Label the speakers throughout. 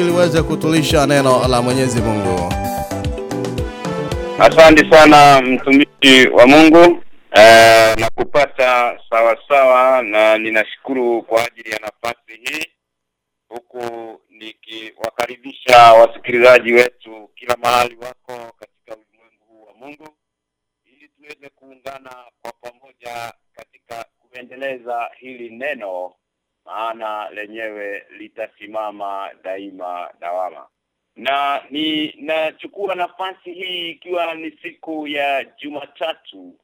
Speaker 1: ili uweze kutulisha neno la Mwenyezi Mungu.
Speaker 2: Asante sana mtumishi wa Mungu eh, na kupata sawa sawa na ninashukuru kwa ajili ya nafasi hii huku nikiwakaribisha wasikilizaji wetu kila mahali wako katika ulimwengu huu wa Mungu ili tuweze kuungana kwa pamoja katika kuendeleza hili neno maana lenyewe litasimama daima dawama. Na ni nachukua nafasi hii ikiwa ni siku ya Jumatatu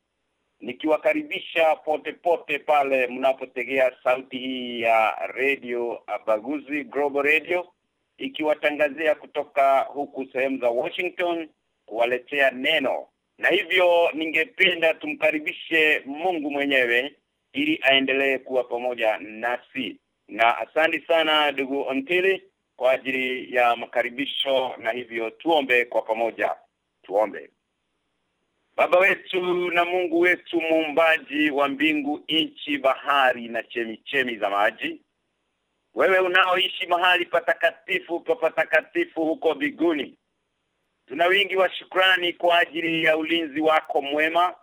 Speaker 2: nikiwakaribisha pote pote pale mnapotegea sauti hii ya radio Abaguzi Global Radio ikiwatangazia kutoka huku sehemu za Washington kuwaletea neno. Na hivyo ningependa tumkaribishe Mungu mwenyewe ili aendelee kuwa pamoja nasi na asante sana ndugu Ontili kwa ajili ya makaribisho na hivyo tuombe kwa pamoja. Tuombe. Baba wetu na Mungu wetu muumbaji wa mbingu nchi bahari na chemichemi za maji wewe unaoishi mahali patakatifu pa patakatifu huko biguni tuna wingi wa shukrani kwa ajili ya ulinzi wako mwema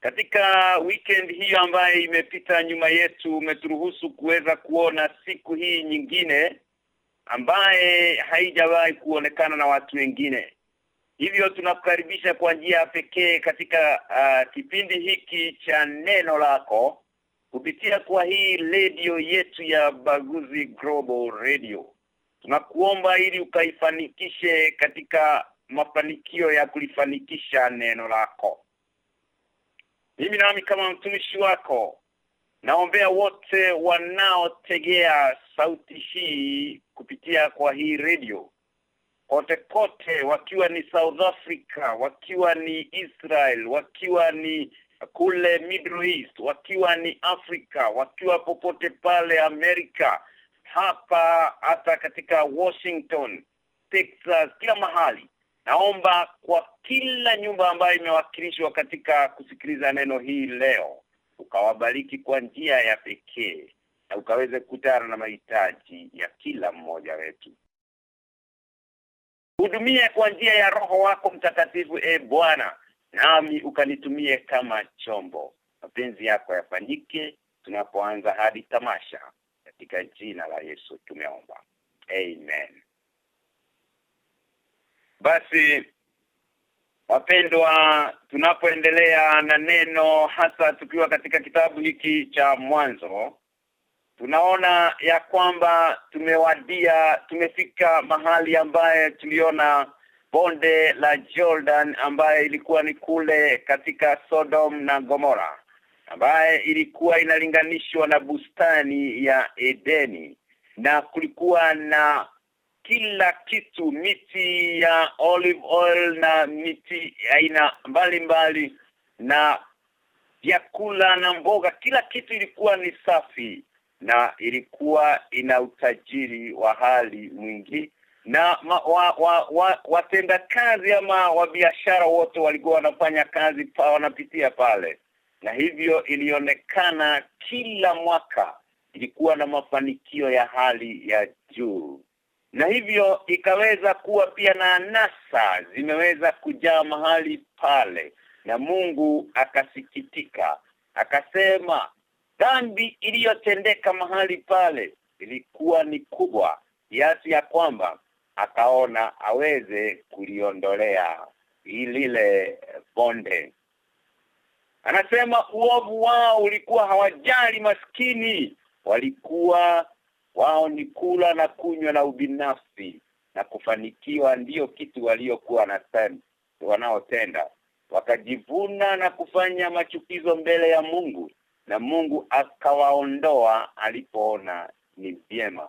Speaker 2: katika weekend hii ambayo imepita nyuma yetu umeturuhusu kuweza kuona siku hii nyingine ambaye haijawahi kuonekana na watu wengine. Hivyo tunakukaribisha kwa njia ya pekee katika uh, kipindi hiki cha neno lako kupitia kwa hii redio yetu ya Baguzi Global Radio. Tunakuomba ili ukaifanikishe katika mafanikio ya kulifanikisha neno lako mimi nami kama mtumishi wako naombea wote wanaotegea sauti hii kupitia kwa hii radio kote kote wakiwa ni South Africa wakiwa ni Israel wakiwa ni kule Middle East wakiwa ni Afrika wakiwa popote pale Amerika hapa hata katika Washington Texas kila mahali naomba kwa kila nyumba ambayo imewakilishwa katika kusikiliza neno hii leo ukawabariki kwa njia ya pekee na ukaweze kukutana na mahitaji ya kila mmoja wetu. Hudumie kwa njia ya roho wako mtakatifu e Bwana nami ukanitumie kama chombo. Mapenzi yako yafanyike tunapoanza hadi tamasha. Katika jina la Yesu tumeomba. Amen basi wapendwa tunapoendelea na neno hasa tukiwa katika kitabu hiki cha mwanzo tunaona ya kwamba tumewadia tumefika mahali ambaye tuliona bonde la Jordan ambaye ilikuwa ni kule katika Sodom na Gomora ambaye ilikuwa inalinganishwa na bustani ya Edeni na kulikuwa na kila kitu miti ya olive oil na miti aina mbalimbali na vyakula na mboga kila kitu ilikuwa ni safi na ilikuwa ina utajiri wa hali mwingi. Na ma, wa, wa, wa, watenda kazi ama wa biashara wote walikuwa wanafanya kazi pa, wanapitia pale. Na hivyo ilionekana kila mwaka ilikuwa na mafanikio ya hali ya juu na hivyo ikaweza kuwa pia na nasa zimeweza kujaa mahali pale. Na Mungu akasikitika akasema dhambi iliyotendeka mahali pale ilikuwa ni kubwa kiasi ya kwamba akaona aweze kuliondolea lile bonde. Anasema uovu wao ulikuwa hawajali maskini walikuwa wao ni kula na kunywa na ubinafsi na kufanikiwa ndiyo kitu waliokuwa wanaotenda. Wakajivuna na kufanya machukizo mbele ya Mungu na Mungu akawaondoa alipoona ni vyema.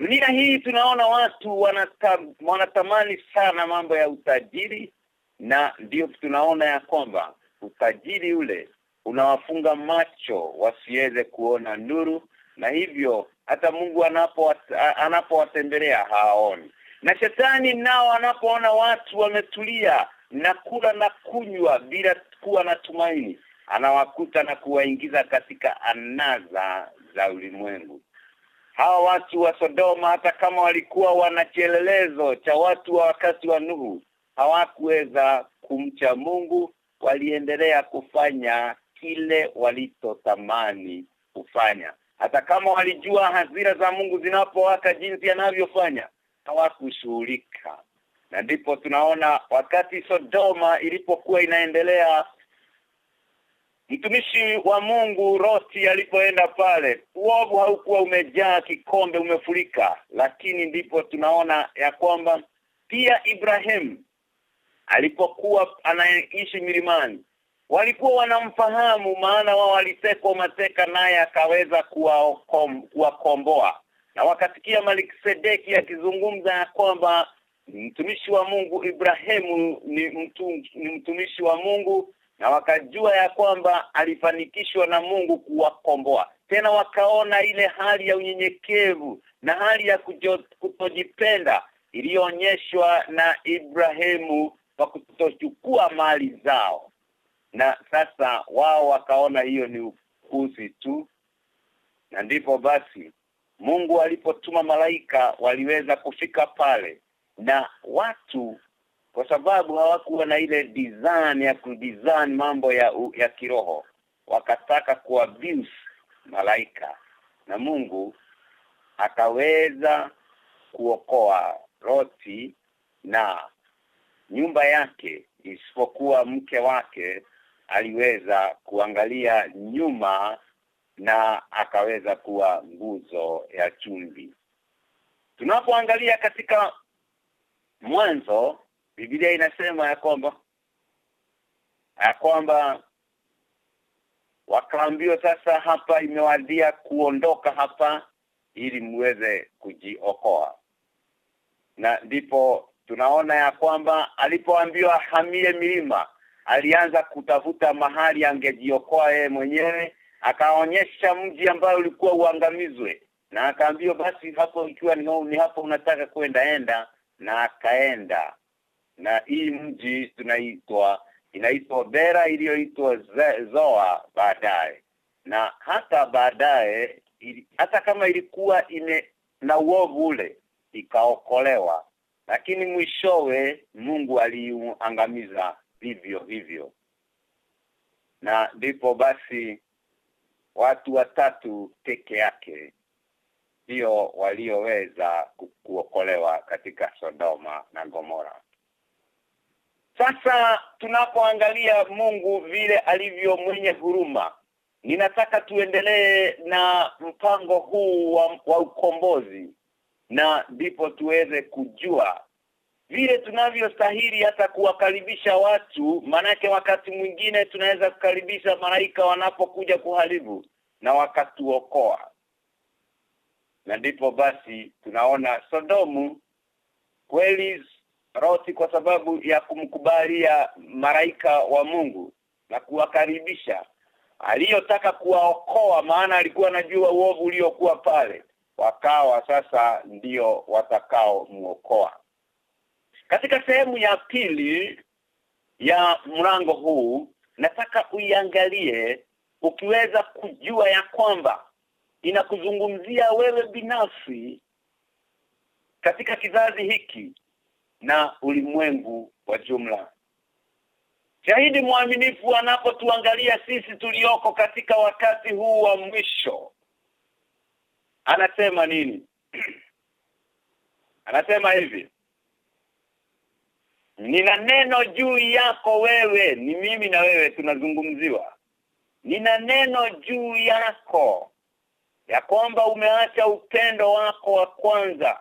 Speaker 2: Dunia hii tunaona watu wanatam, wanatamani sana mambo ya utajiri na ndio tunaona ya kwamba utajiri ule unawafunga macho wasiweze kuona nuru na hivyo hata Mungu anapo anapowatembelea hawaoni. Na shetani nao anapoona watu wametulia na kula na kunywa bila kuwa na tumaini anawakuta na kuwaingiza katika anaza za ulimwengu. Hawa watu wa Sodoma hata kama walikuwa wana kielelezo cha watu wa wakati wa Nuhu hawakuweza kumcha Mungu. Waliendelea kufanya kile walichotamani kufanya hata kama walijua hasira za Mungu zinapowaka jinsi yanavyofanya hawakushughulika. Na ndipo tunaona wakati Sodoma ilipokuwa inaendelea mtumishi wa Mungu Roti alipoenda pale uovu haukuwa umejaa kikombe umefurika. Lakini ndipo tunaona ya kwamba pia Ibrahim alipokuwa anaishi milimani walikuwa wanamfahamu maana wao walitekwa mateka naye akaweza kuwakomboa. Na wakasikia Sedeki akizungumza ya kwamba mtumishi wa Mungu Ibrahimu ni mtu, ni mtumishi wa Mungu na wakajua ya kwamba alifanikishwa na Mungu kuwakomboa. Tena wakaona ile hali ya unyenyekevu na hali ya kutojipenda iliyoonyeshwa na Ibrahimu kwa kutochukua mali zao na sasa wao wakaona hiyo ni upuzi tu. Na ndipo basi Mungu alipotuma malaika waliweza kufika pale na watu kwa sababu hawakuwa na ile design ya kudesign mambo ya ya kiroho wakataka kuabuse malaika. Na Mungu akaweza kuokoa Roti na nyumba yake isipokuwa mke wake aliweza kuangalia nyuma na akaweza kuwa nguzo ya chumvi. Tunapoangalia katika mwanzo Biblia inasema ya kwamba ya kwamba wakaambiwa sasa hapa imewadia kuondoka hapa ili muweze kujiokoa. Na ndipo tunaona ya kwamba alipoambiwa hamie milima alianza kutafuta mahali angejiokoa yeye mwenyewe akaonyesha mji ambao ulikuwa uangamizwe na akaambiwa basi hapo ikiwa ni, ni hapo unataka kwenda enda na akaenda. Na hii mji tunaitwa inaitwa Bera iliyoitwa Zoa baadaye. Na hata baadaye hata kama ilikuwa ime na uovu ule ikaokolewa. Lakini mwishowe Mungu aliuangamiza vivyo hivyo. Na ndipo basi watu watatu peke yake ndio walioweza kuokolewa katika Sodoma na Gomora. Sasa tunapoangalia Mungu vile alivyo mwenye huruma ninataka tuendelee na mpango huu wa, wa ukombozi na ndipo tuweze kujua vile tunavyostahili hata kuwakaribisha watu manake wakati mwingine tunaweza kukaribisha malaika wanapokuja kuharibu na wakatuokoa. Na ndipo basi tunaona Sodomu kweli Roti kwa sababu ya kumkubalia malaika wa Mungu na kuwakaribisha aliyotaka kuwaokoa maana alikuwa anajua uovu uliokuwa pale wakawa sasa ndio watakao muokoa katika sehemu ya pili ya mlango huu nataka uiangalie ukiweza kujua ya kwamba inakuzungumzia wewe binafsi katika kizazi hiki na ulimwengu wa jumla. Shahidi mwaminifu anapotuangalia sisi tulioko katika wakati huu wa mwisho anasema nini? Anasema hivi Nina neno juu yako wewe. Ni mimi na wewe tunazungumziwa. Nina neno juu yako ya kwamba umeacha upendo wako wa kwanza.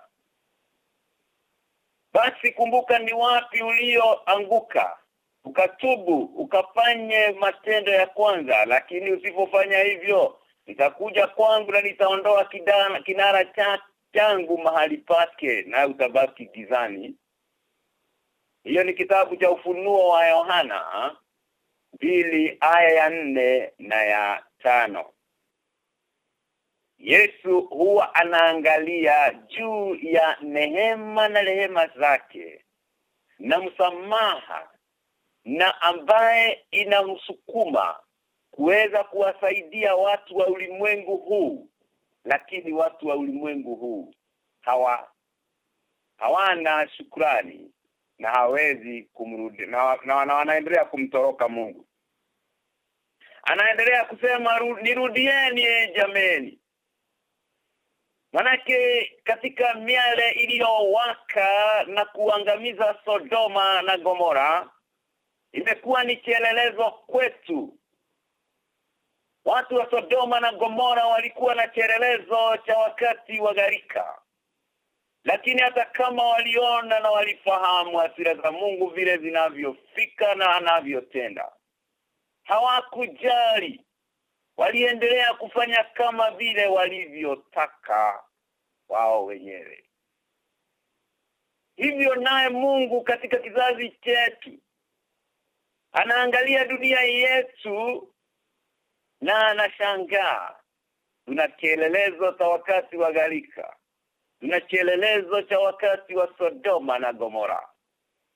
Speaker 2: Basi kumbuka ni wapi ulioanguka ukatubu ukafanye matendo ya kwanza. Lakini usipofanya hivyo nitakuja kwangu na nitaondoa kidana kinara cha changu mahali pake na utabaki gizani hiyo ni kitabu cha ufunuo wa Yohana mbili aya ya nne na ya tano. Yesu huwa anaangalia juu ya nehema na rehema zake na msamaha na ambaye inamsukuma kuweza kuwasaidia watu wa ulimwengu huu. Lakini watu wa ulimwengu huu hawa hawana shukrani na hawezi kumrudi na, na, na wanaendelea kumtoroka Mungu anaendelea kusema nirudieni e jameni Manake katika miale iliyowaka na kuangamiza Sodoma na Gomora imekuwa ni kielelezo kwetu. Watu wa Sodoma na Gomora walikuwa na kielelezo cha wakati wa gharika. Lakini hata kama waliona na walifahamu asira za Mungu vile zinavyofika na anavyotenda. Hawakujali. Waliendelea kufanya kama vile walivyotaka wao wenyewe. Hivyo naye Mungu katika kizazi chetu anaangalia dunia yetu na anashangaa. Tuna kielelezo cha wakati wa gharika tuna kielelezo cha wakati wa Sodoma na Gomora.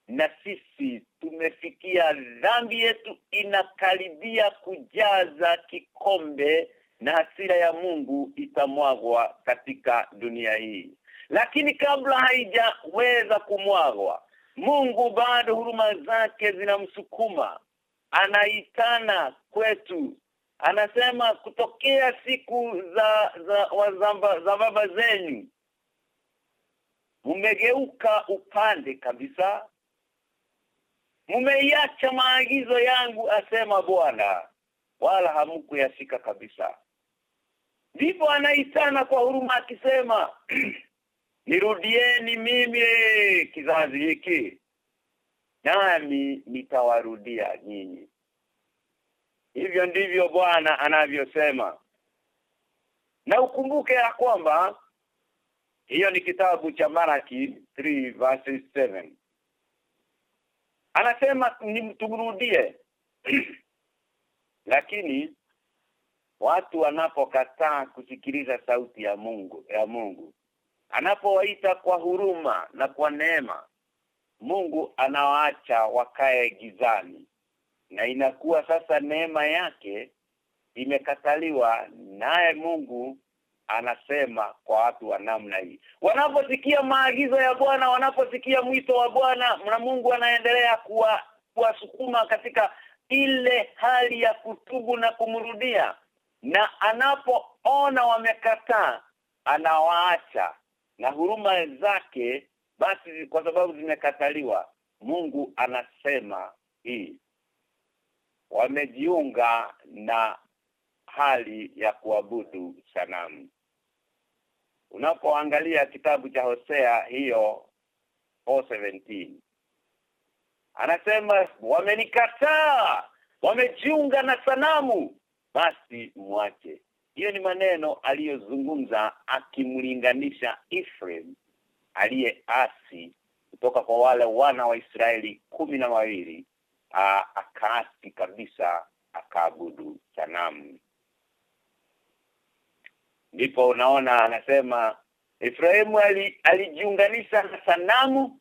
Speaker 2: Na sisi tumefikia dhambi yetu inakaribia kujaza kikombe na hasira ya Mungu itamwagwa katika dunia hii. Lakini kabla haijaweza kumwagwa Mungu bado huruma zake zinamsukuma. Anaitana kwetu. Anasema kutokea siku za za wazamba, za baba zenyu mmegeuka upande kabisa mmeiacha maagizo yangu asema Bwana wala hamkuyashika kabisa. Ndipo anaitana kwa huruma akisema nirudieni mimi kizazi hiki nami nitawarudia nyinyi. Hivyo ndivyo Bwana anavyosema. Na ukumbuke ya kwamba hiyo ni kitabu cha Maraki 3 verses 7 anasema nimtumrudie. lakini watu wanapokataa kusikiliza sauti ya Mungu ya Mungu anapowaita kwa huruma na kwa neema Mungu anawaacha wakae gizani na inakuwa sasa neema yake imekataliwa naye Mungu anasema kwa watu wa namna hii. Wanaposikia maagizo ya Bwana wanaposikia mwito wa Bwana na Mungu anaendelea kuwa kuwasukuma katika ile hali ya kutubu na kumrudia na anapoona wamekataa anawaacha na huruma zake basi kwa sababu zimekataliwa Mungu anasema hii wamejiunga na hali ya kuabudu sanamu unapoangalia kitabu cha Hosea hiyo 4:17 anasema wamenikataa wamejiunga na sanamu. Basi mwache. Hiyo ni maneno aliyozungumza akimlinganisha Ephraim aliyeasi kutoka kwa wale wana wa Israeli kumi na wawili akaasi kabisa akaabudu sanamu ndipo unaona anasema Efraimu alijiunganisha ali na sanamu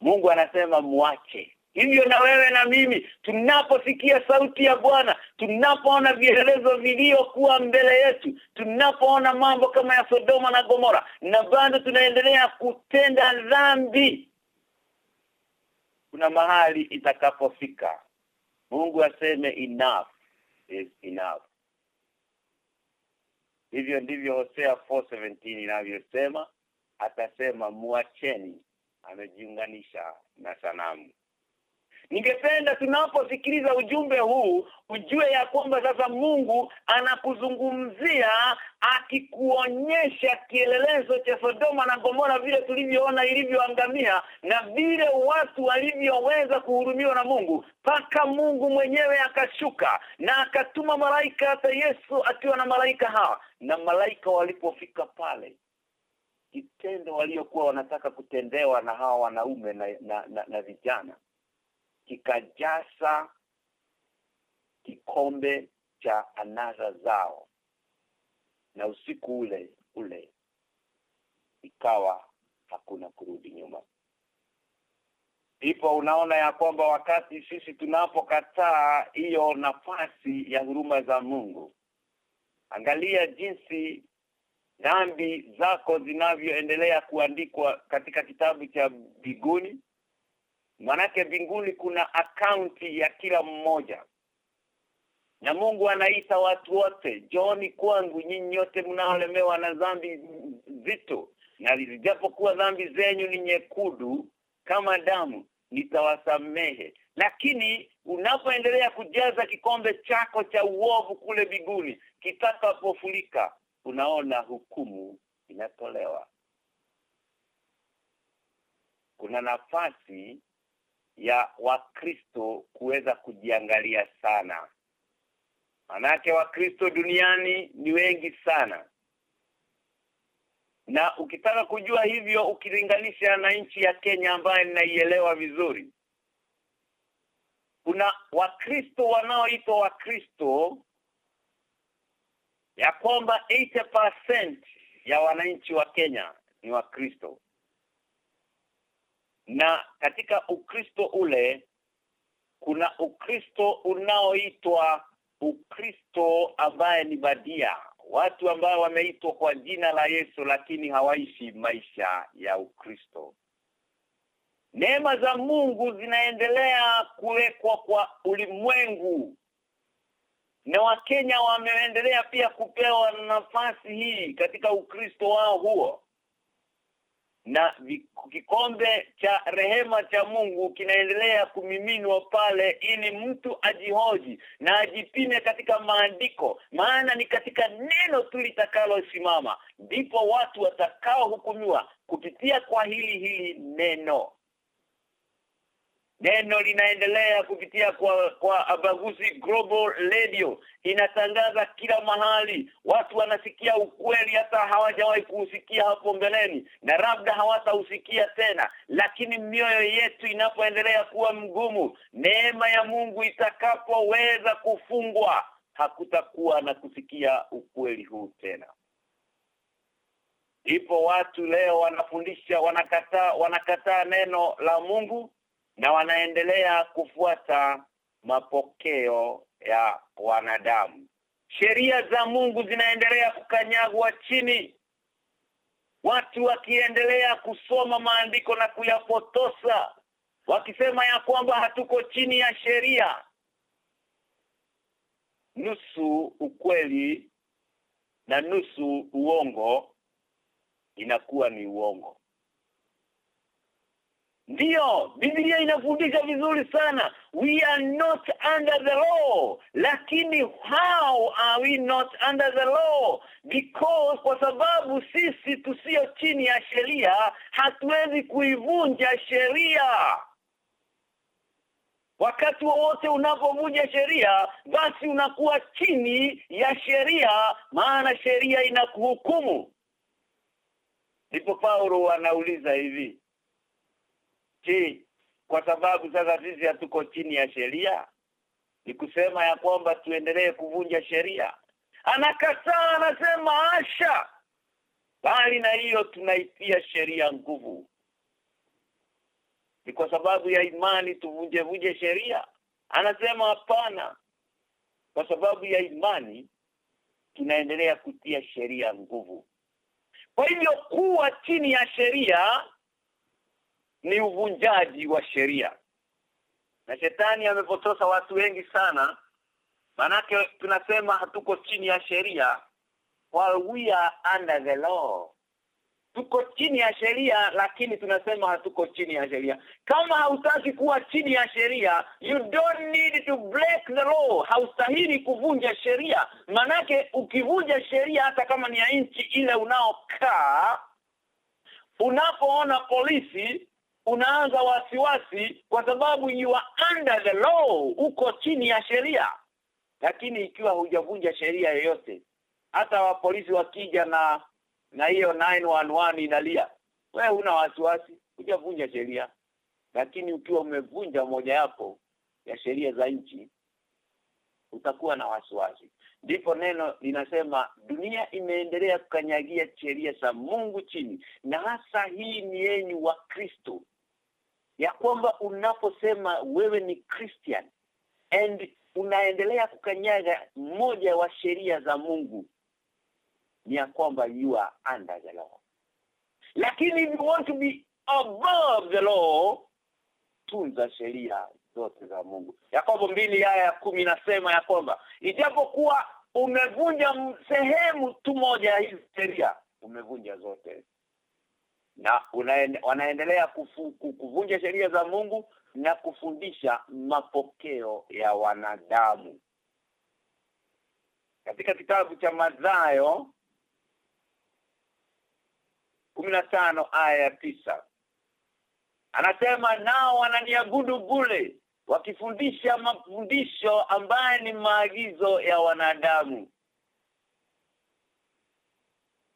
Speaker 2: Mungu anasema muache hivyo na wewe na mimi tunaposikia sauti ya Bwana tunapoona vielelezo viliokuwa mbele yetu tunapoona mambo kama ya Sodoma na Gomora na bado tunaendelea kutenda dhambi kuna mahali itakapofika. Mungu aseme enough is enough hivyo ndivyo Hosea 4:17 inavyosema atasema muacheni amejiunganisha na sanamu Ningependa tunaposikiliza ujumbe huu ujue ya kwamba sasa Mungu anakuzungumzia akikuonyesha kielelezo cha Sodoma na Gomora vile tulivyoona ilivyoangamia na vile watu walivyoweza kuhurumiwa na Mungu paka Mungu mwenyewe akashuka na akatuma malaika hata Yesu akiwa na malaika hawa. Na malaika walipofika pale kitendo waliokuwa wanataka kutendewa na hawa wanaume na, na, na, na vijana kikajaza kikombe cha anasa zao. Na usiku ule ule ikawa hakuna kurudi nyuma. Ipo unaona ya kwamba wakati sisi tunapokataa hiyo nafasi ya huruma za Mungu angalia jinsi dhambi zako zinavyoendelea kuandikwa katika kitabu cha biguni manake mbinguni kuna akaunti ya kila mmoja. Na Mungu anaita watu wote "Joni kwangu nyinyi nyote mnaolemewa na dhambi zito na zijapokuwa dhambi zenyu ni nyekundu kama damu nitawasamehe. Lakini unapoendelea kujaza kikombe chako cha uovu kule biguni kitakapofulika unaona hukumu inatolewa. Kuna nafasi ya wakristo kuweza kujiangalia sana. Manake wakristo duniani ni wengi sana. Na ukitaka kujua hivyo ukilinganisha na nchi ya Kenya ambayo ninaielewa vizuri kuna wakristo wanaoitwa wakristo ya kwamba 80% ya wananchi wa Kenya ni wakristo na katika ukristo ule kuna ukristo unaoitwa ukristo ambaye ni badia. Watu ambao wameitwa kwa jina la Yesu lakini hawaishi maisha ya ukristo. Neema za Mungu zinaendelea kuwekwa kwa ulimwengu. Na wakenya wameendelea pia kupewa nafasi hii katika ukristo wao huo na kikombe cha rehema cha Mungu kinaendelea kumiminwa pale ili mtu ajihoji na ajipime katika maandiko. Maana ni katika neno tu litakalosimama ndipo watu watakao hukumiwa kupitia kwa hili hili neno Neno linaendelea kupitia kwa kwa Abaguzi Global Radio. Inatangaza kila mahali. Watu wanasikia ukweli hata hawajawahi kuusikia hapo mbeleni na labda hawatausikia tena. Lakini mioyo yetu inapoendelea kuwa mgumu neema ya Mungu itakapoweza kufungwa hakutakuwa na kusikia ukweli huu tena. Ipo watu leo wanafundisha wanakataa wanakataa neno la Mungu na wanaendelea kufuata mapokeo ya wanadamu. Sheria za Mungu zinaendelea kukanyagwa chini. Watu wakiendelea kusoma maandiko na kuyapotosa wakisema ya kwamba hatuko chini ya sheria. Nusu ukweli na nusu uongo inakuwa ni uongo. Ndiyo, Biblia inafundisha vizuri sana. We are not under the law. Lakini how are we not under the law? Because kwa sababu sisi tusio chini ya sheria hatuwezi kuivunja sheria. Wakati wowote unapovunja sheria basi unakuwa chini ya sheria maana sheria inakuhukumu. Ndipo Paulo anauliza hivi Je, kwa sababu sasa sisi hatuko chini ya sheria? Ni kusema ya kwamba tuendelee kuvunja sheria? Anakataa anasema asha. Bali na hiyo tunaitia sheria nguvu. Ni kwa sababu ya imani tuvunje vunje sheria? Anasema hapana. Kwa sababu ya imani tunaendelea kutia sheria nguvu. Kwa hivyo kuwa chini ya sheria ni uvunjaji wa sheria. Na shetani amepotosa watu wengi sana. Manake tunasema hatuko chini ya sheria. While we are under the law. Tuko chini ya sheria lakini tunasema hatuko chini ya sheria. Kama hautaki kuwa chini ya sheria you don't need to break the law. Haustahili kuvunja sheria. Manake ukivunja sheria hata kama ni ya nchi ile unaokaa unapoona polisi unaanza wasiwasi kwa sababu you are under the law. Uko chini ya sheria. Lakini ikiwa hujavunja sheria yoyote hata wa polisi wakija na na hiyo 911 inalia wewe una wasiwasi hujavunja sheria. Lakini ukiwa umevunja moja yapo ya sheria za nchi utakuwa na wasiwasi. Ndipo neno linasema dunia imeendelea kukanyagia sheria za Mungu chini. Na hasa hii ni yenyu wa Kristo ya kwamba unaposema wewe ni Christian and unaendelea kukanyaga moja wa sheria za Mungu ni ya kwamba you are under the law. Lakini if you want to be above the law tunza sheria zote za Mungu. Yakobo mbili aya ya kumi nasema ya kwamba ijapokuwa umevunja sehemu tu moja ya hizi sheria umevunja zote na wanaendelea kufu, kuvunja sheria za Mungu na kufundisha mapokeo ya wanadamu. Katika kitabu cha Mathayo kumi na tano aya ya tisa anasema nao wananiabudu bule wakifundisha mafundisho ambaye ni maagizo ya wanadamu.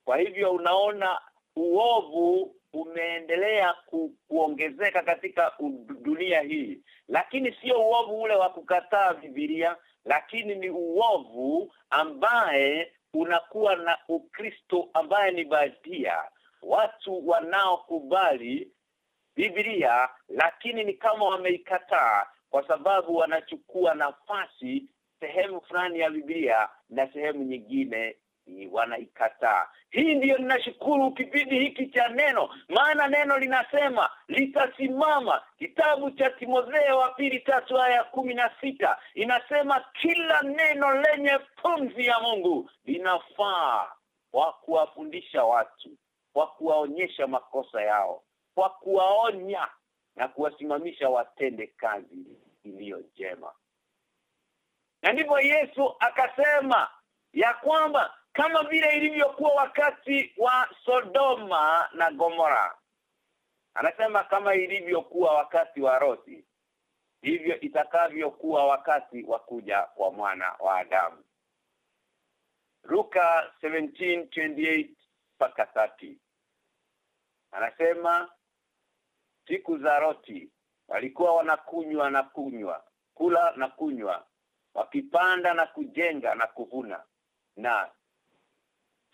Speaker 2: Kwa hivyo unaona uovu umeendelea ku, kuongezeka katika dunia hii. Lakini sio uovu ule wa kukataa Biblia lakini ni uovu ambaye unakuwa na Ukristo ambaye ni badia watu wanaokubali Biblia lakini ni kama wameikataa kwa sababu wanachukua nafasi sehemu fulani ya Biblia na sehemu nyingine wanaikataa. Hii ndiyo ninashukuru kipindi hiki cha neno maana neno linasema litasimama kitabu cha Timotheo wa pili tatu aya kumi na sita inasema kila neno lenye pumzi ya Mungu linafaa kwa kuwafundisha watu kwa kuwaonyesha makosa yao kwa kuwaonya na kuwasimamisha watende kazi iliyo njema na ndipo Yesu akasema ya kwamba kama vile ilivyokuwa wakati wa Sodoma na Gomora. Anasema kama ilivyokuwa wakati wa Roti hivyo itakavyokuwa wakati wa kuja kwa mwana wa Adamu. Luka 17:28 mpaka 30 anasema siku za Roti walikuwa wanakunywa na kunywa kula na kunywa wakipanda na kujenga na kuvuna na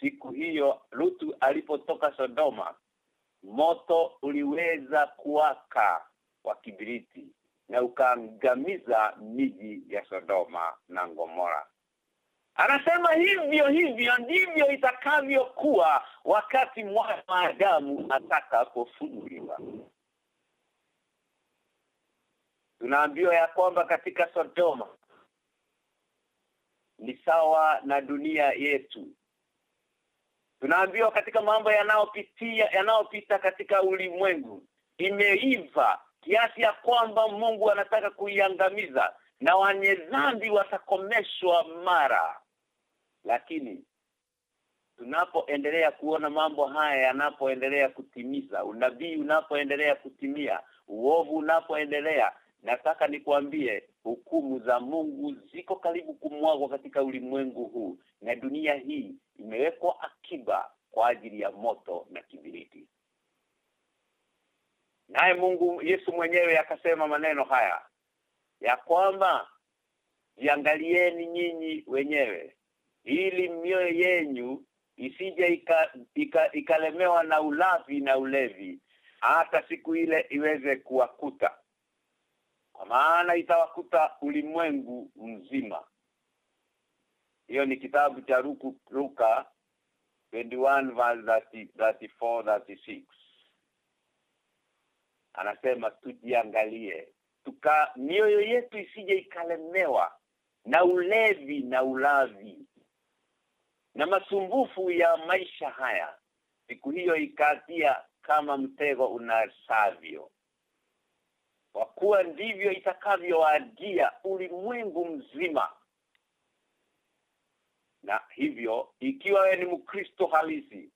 Speaker 2: siku hiyo Lutu alipotoka Sodoma moto uliweza kuwaka wa kibiriti na ukaangamiza miji ya Sodoma na Gomora Anasema hivyo hivyo ndivyo itakavyokuwa wakati mwana wa ataka atakapofunuliwa. Tunaambiwa ya kwamba katika Sodoma ni sawa na dunia yetu. Tunaambiwa katika mambo yanayopitia yanayopita katika ulimwengu imeiva kiasi ya kwamba Mungu anataka kuiangamiza na wenye dhambi watakomeshwa mara. Lakini tunapoendelea kuona mambo haya yanapoendelea kutimiza unabii unapoendelea kutimia uovu unapoendelea nataka nikwambie hukumu za Mungu ziko karibu kumwagwa katika ulimwengu huu na dunia hii imewekwa akiba kwa ajili ya moto na kibiriti. Naye Mungu Yesu mwenyewe akasema maneno haya ya kwamba jiangalieni nyinyi wenyewe ili mioyo yenyu isije ikalemewa ika, ika na ulavi na ulevi hata siku ile iweze kuwakuta. Kwa maana itawakuta ulimwengu mzima hiyo ni kitabu cha Ruku, Luka 21 verse 34 36 anasema tujiangalie. Tuka mioyo yetu isije ikalemewa na ulevi na ulavi na masumbufu ya maisha haya. Siku hiyo ikatia kama mtego unasavyo. Kwa kuwa ndivyo itakavyowadia ulimwengu mzima na hivyo ikiwa wewe ni mkristo halisi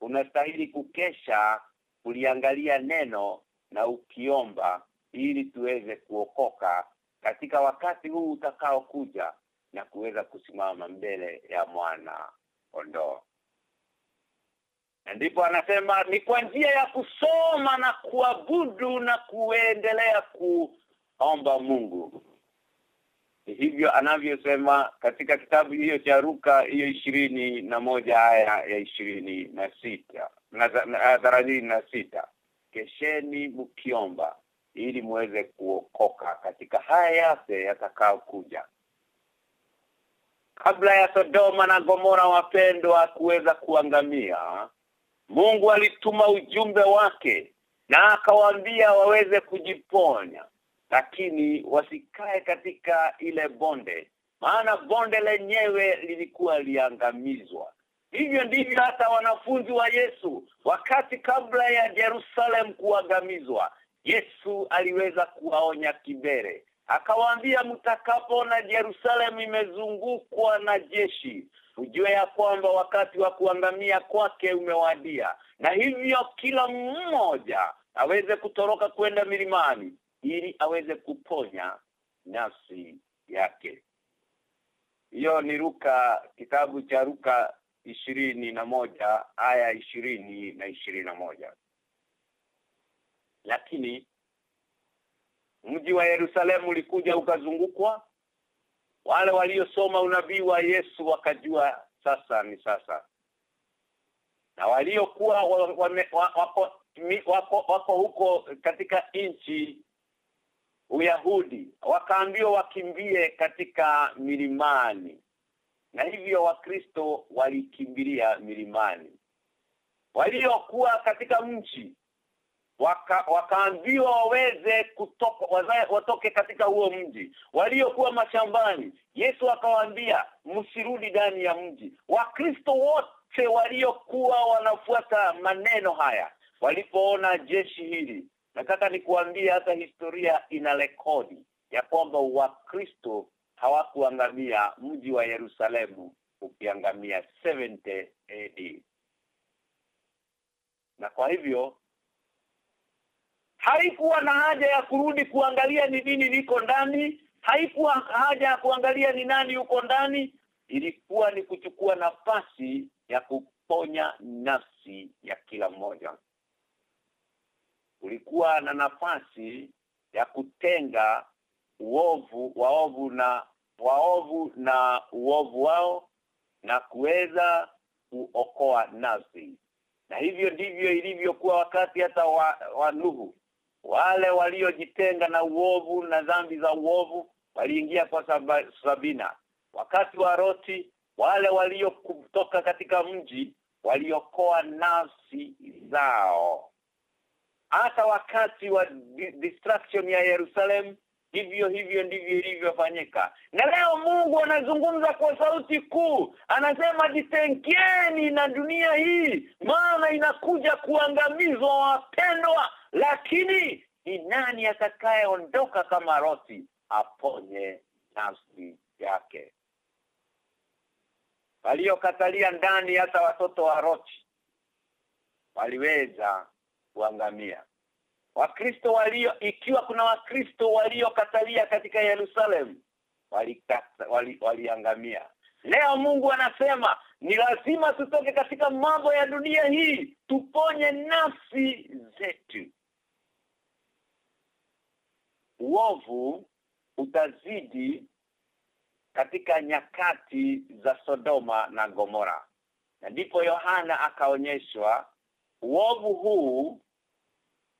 Speaker 2: unastahili kukesha kuliangalia neno na ukiomba ili tuweze kuokoka katika wakati huu utakao kuja na kuweza kusimama mbele ya mwana kondoo. Ndipo anasema ni kwa njia ya kusoma na kuabudu na kuendelea kuomba Mungu hivyo anavyosema katika kitabu hiyo cha Ruka hiyo ishirini na moja haya ya ishirini na sita na thelathini na sita. Kesheni mkiomba ili muweze kuokoka katika haya yase yatakao kuja kabla ya Sodoma na Gomora wapendwa kuweza kuangamia Mungu alituma ujumbe wake na akawaambia waweze kujiponya lakini wasikae katika ile bonde. Maana bonde lenyewe lilikuwa liangamizwa. Hivyo ndivyo hata wanafunzi wa Yesu wakati kabla ya Jerusalem kuangamizwa Yesu aliweza kuwaonya kibere. Akawaambia mtakapoona Jerusalem imezungukwa na jeshi ujue ya kwamba wakati wa kuangamia kwake umewadia. Na hivyo kila mmoja aweze kutoroka kwenda milimani ili aweze kuponya nafsi yake. Hiyo ni Luka kitabu cha Luka ishirini na moja aya ishirini na ishirini na moja. Lakini mji wa Yerusalemu ulikuja ukazungukwa wale waliosoma unabii wa Yesu wakajua sasa ni sasa. Na waliokuwa wako, wako wako huko katika nchi Uyahudi. Wakaambiwa wakimbie katika milimani. Na hivyo wakristo walikimbilia milimani. Waliokuwa katika mji waka, wakaambiwa waweze kutoka wazae, watoke katika huo mji. Waliokuwa mashambani Yesu akawaambia msirudi ndani ya mji. Wakristo wote waliokuwa wanafuata maneno haya walipoona jeshi hili nataka nikuambie hata historia ina rekodi ya kwamba wakristo hawakuangamia mji wa Yerusalemu ukiangamia 70 AD na kwa hivyo haikuwa na haja ya kurudi kuangalia ni nini liko ndani haikuwa haja ya kuangalia ni nani yuko ndani ilikuwa ni kuchukua nafasi ya kuponya nafsi ya kila mmoja ulikuwa na nafasi ya kutenga uovu waovu na waovu na uovu wao na kuweza kuokoa nafsi. Na hivyo ndivyo ilivyokuwa wakati hata wa, wa Nuhu. Wale waliojitenga na uovu na dhambi za uovu waliingia kwa Sabina. Wakati wa Roti wale waliokutoka katika mji waliokoa nafsi zao hata wakati wa destruction ya Yerusalemu hivyo hivyo ndivyo ilivyofanyika. Na leo Mungu anazungumza kwa sauti kuu anasema jitengeni na dunia hii maana inakuja kuangamizwa wapendwa lakini ni nani atakayeondoka kama Roti? Aponye nafsi yake. Waliokatalia ndani hata watoto wa Roti waliweza kuangamia. Wakristo walio ikiwa kuna Wakristo waliokatalia katika Yerusalemu walikata wali, waliangamia. Leo Mungu anasema ni lazima tutoke katika mambo ya dunia hii tuponye nafsi zetu. Uovu utazidi katika nyakati za Sodoma na Gomora. Na ndipo Yohana akaonyeshwa uovu huu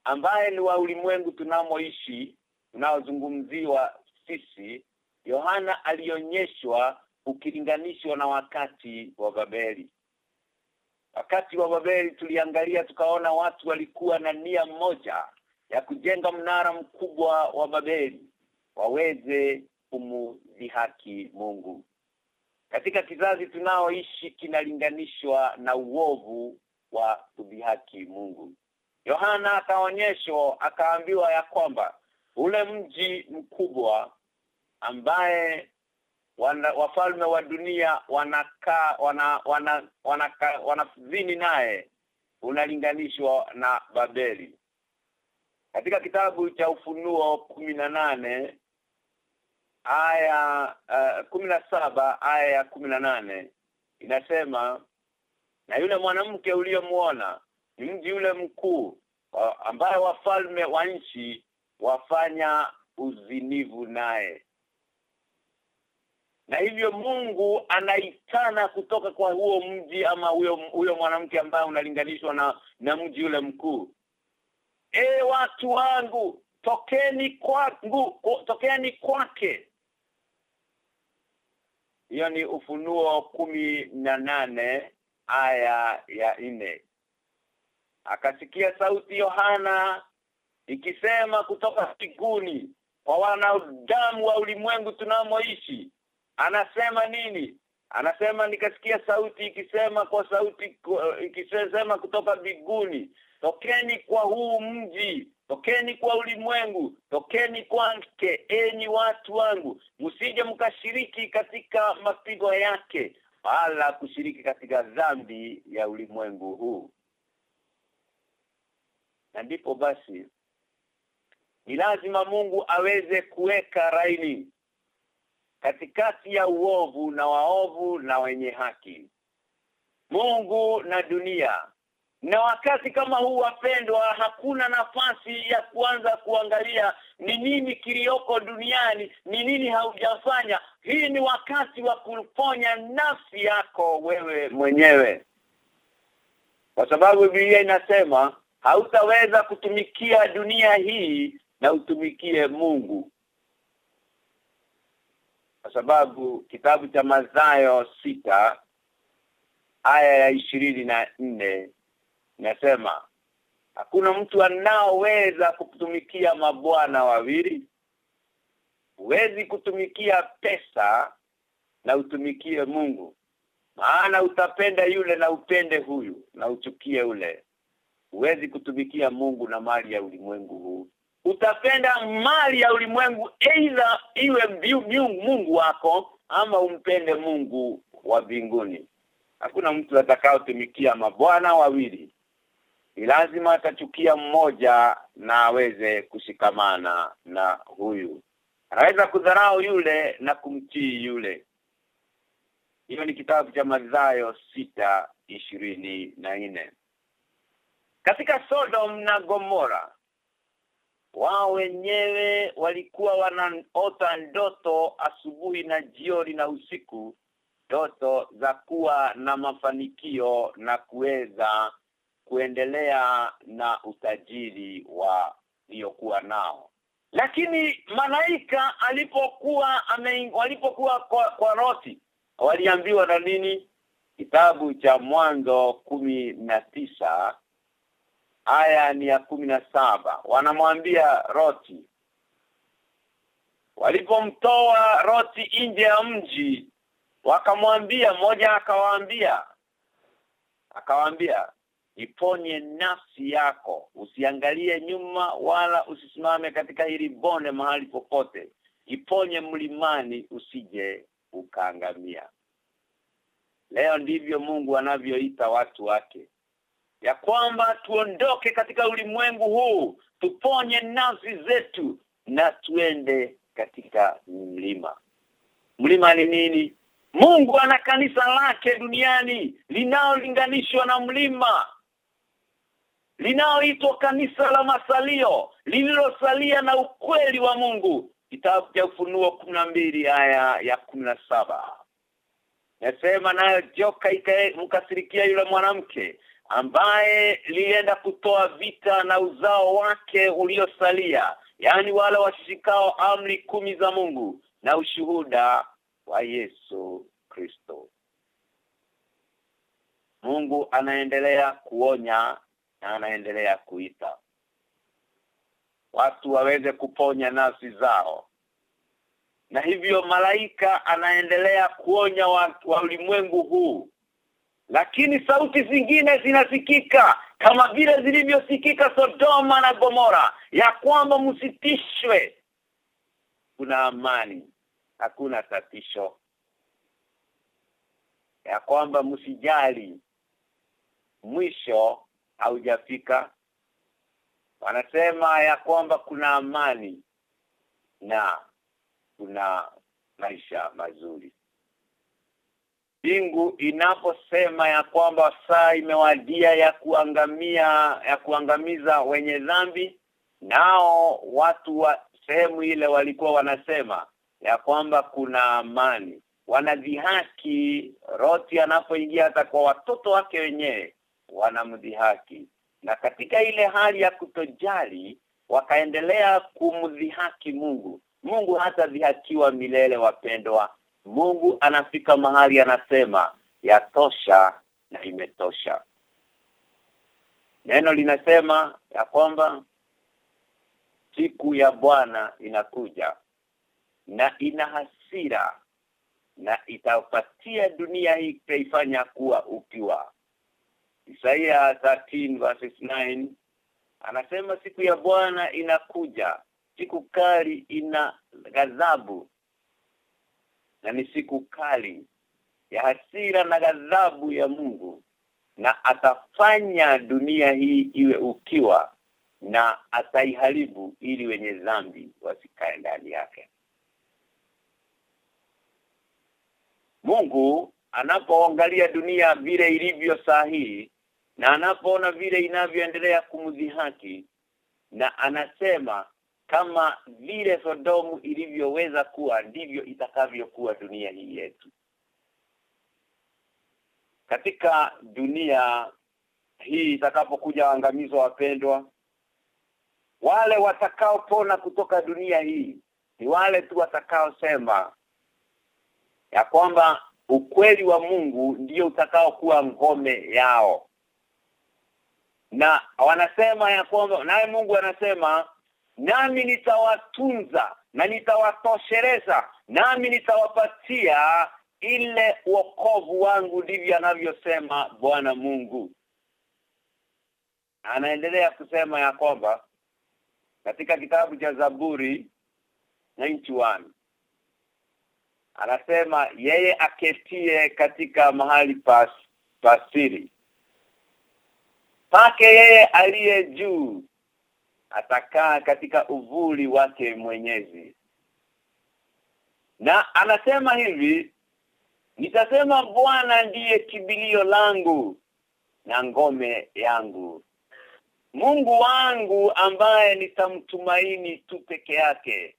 Speaker 2: ambaye ni wa ulimwengu tunamoishi unaozungumziwa sisi Yohana alionyeshwa ukilinganishwa na wakati wa Babeli. Wakati wa Babeli tuliangalia tukaona watu walikuwa na nia moja ya kujenga mnara mkubwa wa Babeli waweze kumdhihaki Mungu. Katika kizazi tunaoishi kinalinganishwa na uovu wa kudhihaki Mungu Yohana akaonyeshwa akaambiwa ya kwamba ule mji mkubwa ambaye wana, wafalme wa dunia wanakaa wana wana wana wana naye unalinganishwa na Babeli. Katika kitabu cha ufunuo kumi na nane aya uh, kumi na saba aya ya kumi na nane inasema na yule mwanamke uliyomuona mji ule mkuu ambaye wafalme wa nchi wafanya uzinivu naye. Na hivyo Mungu anaitana kutoka kwa huo mji ama huyo huyo mwanamke ambaye unalinganishwa na na mji ule mkuu. E watu wangu tokeni kwangu tokeni kwake. Hiyo ni ufunuo kumi na nane aya ya nne akasikia sauti Yohana ikisema kutoka mbinguni kwa wanadamu wa ulimwengu tunamoishi. Anasema nini? Anasema nikasikia sauti ikisema kwa sauti ikisema kutoka biguni tokeni kwa huu mji tokeni kwa ulimwengu tokeni kwake enyi watu wangu. Msije mkashiriki katika mapigo yake wala kushiriki katika dhambi ya ulimwengu huu na ndipo basi ni lazima Mungu aweze kuweka raini katikati ya uovu na waovu na wenye haki. Mungu na dunia. Na wakati kama huu wapendwa hakuna nafasi ya kuanza kuangalia ni nini kilioko duniani ni nini haujafanya. Hii ni wakati wa kuponya nafsi yako wewe mwenyewe. Kwa sababu Biblia inasema hautaweza kutumikia dunia hii na utumikie Mungu. Kwa sababu kitabu cha Mathayo sita aya ya ishirini na nne inasema hakuna mtu anaoweza kutumikia mabwana wawili. Huwezi kutumikia pesa na utumikie Mungu. Maana utapenda yule na upende huyu na uchukie ule huwezi kutumikia Mungu na mali ya ulimwengu huu. Utapenda mali ya ulimwengu aidha iwe miungu Mungu wako ama umpende Mungu wa mbinguni. Hakuna mtu atakaotumikia mabwana wawili. Ni lazima atachukia mmoja na aweze kushikamana na huyu. Anaweza kudharau yule na kumtii yule. Hiyo ni kitabu cha Mathayo sita ishirini na nne katika Sodom na Gomora wao wenyewe walikuwa wanaota ndoto asubuhi na jioni na usiku ndoto za kuwa na mafanikio na kuweza kuendelea na utajiri wa iliyokuwa nao. Lakini malaika alipokuwa ame, walipokuwa kwa, kwa roti waliambiwa na nini? Kitabu cha mwanzo kumi na tisa aya ni ya kumi na saba. Wanamwambia roti. Walipomtoa roti nje ya mji wakamwambia mmoja akawaambia akawaambia iponye nafsi yako usiangalie nyuma wala usisimame katika hili bonde mahali popote. Iponye mlimani usije ukaangamia. Leo ndivyo Mungu anavyoita watu wake ya kwamba tuondoke katika ulimwengu huu tuponye nafsi zetu na tuende katika mlima. Mlima ni nini? Mungu ana kanisa lake duniani linaolinganishwa na mlima linaoitwa kanisa la masalio lililosalia na ukweli wa Mungu. Kitabu cha ufunuo mbili aya ya saba. Nasema nayo joka mkasirikia yule mwanamke ambaye lienda kutoa vita na uzao wake uliosalia yani wale washikao amri kumi za Mungu na ushuhuda wa Yesu Kristo. Mungu anaendelea kuonya na anaendelea kuita watu waweze kuponya nafsi zao. Na hivyo malaika anaendelea kuonya wa, wa ulimwengu huu lakini sauti zingine zinasikika kama vile zilivyosikika Sodoma na Gomora ya kwamba msitishwe kuna amani hakuna tatisho ya kwamba msijali mwisho haujafika. Wanasema ya kwamba kuna amani na kuna maisha mazuri Bingu inaposema ya kwamba saa imewadia ya kuangamia ya kuangamiza wenye dhambi nao watu wa sehemu ile walikuwa wanasema ya kwamba kuna amani. Wanadhihaki roti anapoingia hata kwa watoto wake wenyewe wanamdhihaki. Na katika ile hali ya kutojali wakaendelea kumdhihaki Mungu. Mungu hata dhihakiwa milele wapendwa Mungu anafika mahali anasema yatosha na imetosha Neno linasema ya kwamba siku ya Bwana inakuja na ina hasira na itapatia dunia hii kuifanya kuwa ukiwa. Isaia 13 verses 9 anasema siku ya Bwana inakuja, siku kali ina ghadhabu na ni siku kali ya hasira na ghadhabu ya Mungu na atafanya dunia hii iwe ukiwa na ataiharibu ili wenye dhambi wasikae ndani yake. Mungu anapoangalia dunia vile ilivyo saa hii na anapoona vile inavyoendelea kumdhihaki na anasema kama vile Sodomu ilivyoweza kuwa ndivyo itakavyokuwa dunia hii yetu. Katika dunia hii itakapokuja angamizo wapendwa wale watakaopona kutoka dunia hii ni wale tu watakaosema ya kwamba ukweli wa Mungu ndio utakaokuwa ngome yao. Na wanasema ya kwamba naye Mungu anasema nami nitawatunza na nitawatoshereza nami nitawapatia ile wokovu wangu ndivyo anavyosema Bwana Mungu. Anaendelea kusema ya kwamba katika kitabu cha Zaburi 91 anasema yeye aketie katika mahali pas, pasiri pake yeye aliye juu atakaa katika uvuli wake mwenyezi. Na anasema hivi nitasema Bwana ndiye kibilio langu na ngome yangu. Mungu wangu ambaye nitamtumaini tu peke yake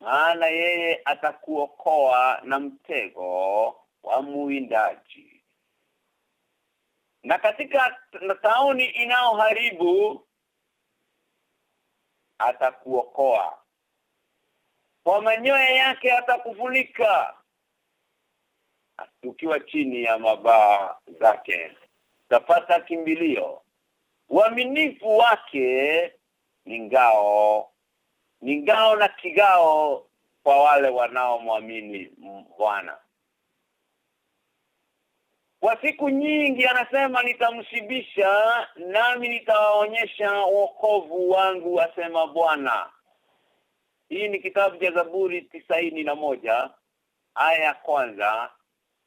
Speaker 2: maana yeye atakuokoa na mtego wa muindaji na katika tauni inayoharibu atakuokoa. Kwa manyoya yake atakufunika ukiwa chini ya mabaa zake. Utapata kimbilio. Uaminifu wake ni ngao ni ngao na kigao kwa wale wanaomwamini Bwana kwa siku nyingi anasema nitamshibisha nami nitawaonyesha wokovu wangu asema Bwana. Hii ni kitabu cha Zaburi tisaini na moja aya ya kwanza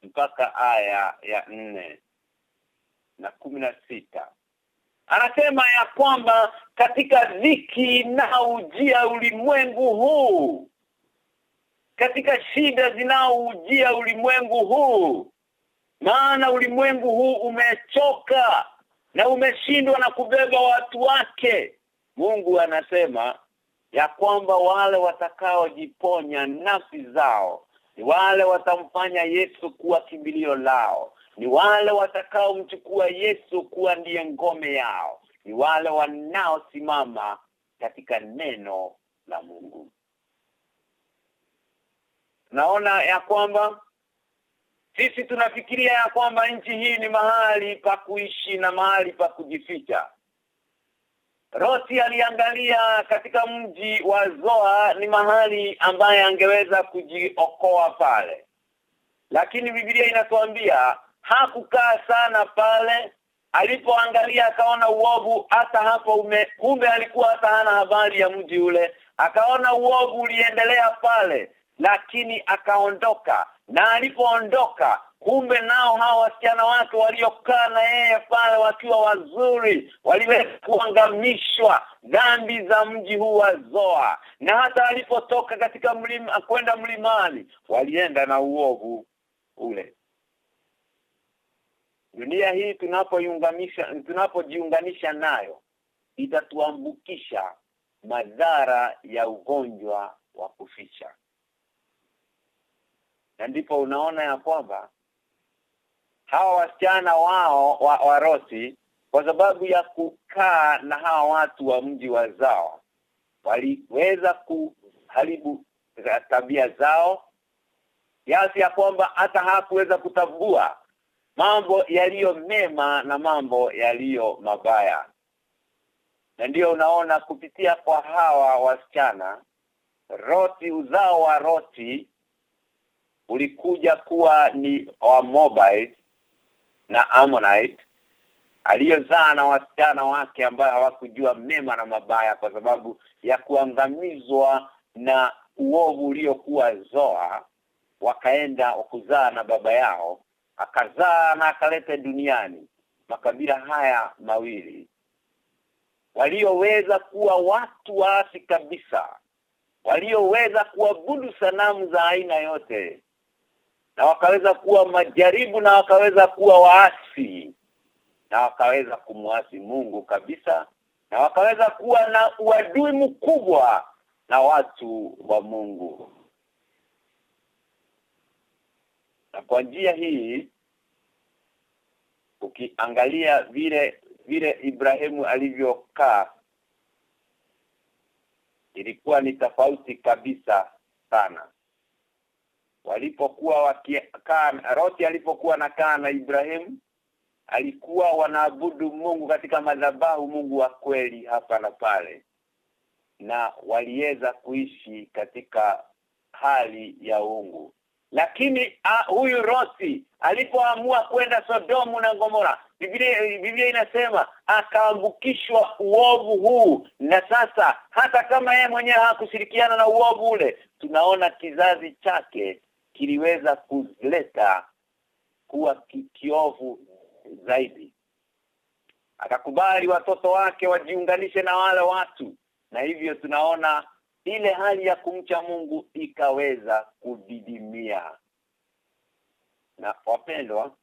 Speaker 2: mpaka aya ya nne na kumi na sita. Anasema ya kwamba katika dhiki na ujia ulimwengu huu katika shida zinaoujia ulimwengu huu maana ulimwengu huu umechoka na umeshindwa na kubeba watu wake. Mungu anasema ya kwamba wale watakaojiponya nafsi zao ni wale watamfanya Yesu kuwa kimbilio lao. Ni wale watakaomchukua Yesu kuwa ndiye ngome yao. Ni wale wanaosimama katika neno la Mungu. Naona ya kwamba sisi tunafikiria ya kwamba nchi hii ni mahali pa kuishi na mahali pa kujificha. Roti aliangalia katika mji wa Zoa ni mahali ambaye angeweza kujiokoa pale. Lakini Biblia inatuambia hakukaa sana pale. Alipoangalia akaona uovu hata hapo ume kumbe alikuwa hata hana habari ya mji ule. Akaona uovu uliendelea pale lakini akaondoka. Na alipoondoka kumbe nao hawa wasichana wake waliokaa na yeye pale wakiwa wazuri waliweza kuangamishwa. Dhambi za mji huu wa Zoa. Na hata alipotoka katika mlima kwenda mlimani walienda na uovu ule. Dunia hii tunapoiunganisha tunapojiunganisha nayo itatuambukisha madhara ya ugonjwa wa kuficha na ndipo unaona ya kwamba hawa wasichana wao wa, wa Rosi kwa sababu ya kukaa na hawa watu wa mji wa zao waliweza kuharibu tabia zao kiasi ya kwamba hata hakuweza kutambua mambo yaliyo mema na mambo yaliyo mabaya. Na ndiyo unaona kupitia kwa hawa wasichana roti uzao wa roti ulikuja kuwa ni wa mobile na Ammonite aliyozaa na wasichana wake ambao hawakujua mema na mabaya kwa sababu ya kuangamizwa na uovu uliokuwa zoa wakaenda kuzaa na baba yao akazaa na akaleta duniani makabila haya mawili. Walioweza kuwa watu waasi kabisa walioweza kuabudu sanamu za aina yote na wakaweza kuwa majaribu na wakaweza kuwa waasi. Na wakaweza kumwasi Mungu kabisa. Na wakaweza kuwa na uadui mkubwa na watu wa Mungu. Na kwa njia hii ukiangalia vile vile Ibrahimu alivyokaa ilikuwa ni tofauti kabisa sana walipokuwa wakikaa Roti alipokuwa nakaa na Ibrahimu alikuwa wanaabudu Mungu katika madhabahu Mungu wa kweli hapa na pale. Na waliweza kuishi katika hali ya ungu lakini a, huyu Roti alipoamua kwenda Sodomu na Gomora Biblia Biblia inasema akaambukishwa uovu huu. Na sasa hata kama yeye mwenyewe hakushirikiana na uovu ule tunaona kizazi chake kiliweza kuleta kuwa kiovu zaidi. Akakubali watoto wake wajiunganishe na wale watu na hivyo tunaona ile hali ya kumcha Mungu ikaweza kudidimia. Na wapendwa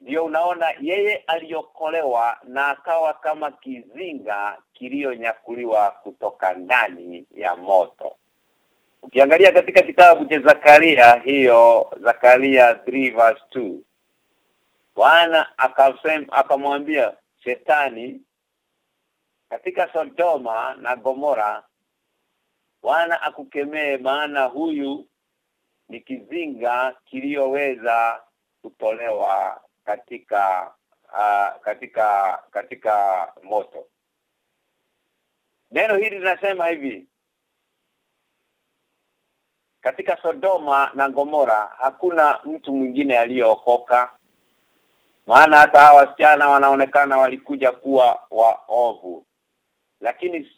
Speaker 2: ndio unaona yeye aliokolewa na akawa kama kizinga kiliyonyakuliwa kutoka ndani ya moto ukiangalia katika kitabu cha Zakaria hiyo Zakaria 3 verse 2 Bwana akasema akamwambia shetani katika Sodoma na Gomora Bwana akukemee maana huyu ni kizinga kiliyoweza kutolewa katika uh, katika katika moto. Neno hili linasema hivi katika Sodoma na Gomora hakuna mtu mwingine aliyookoka, maana hata hawa wasichana wanaonekana walikuja kuwa waovu. Lakini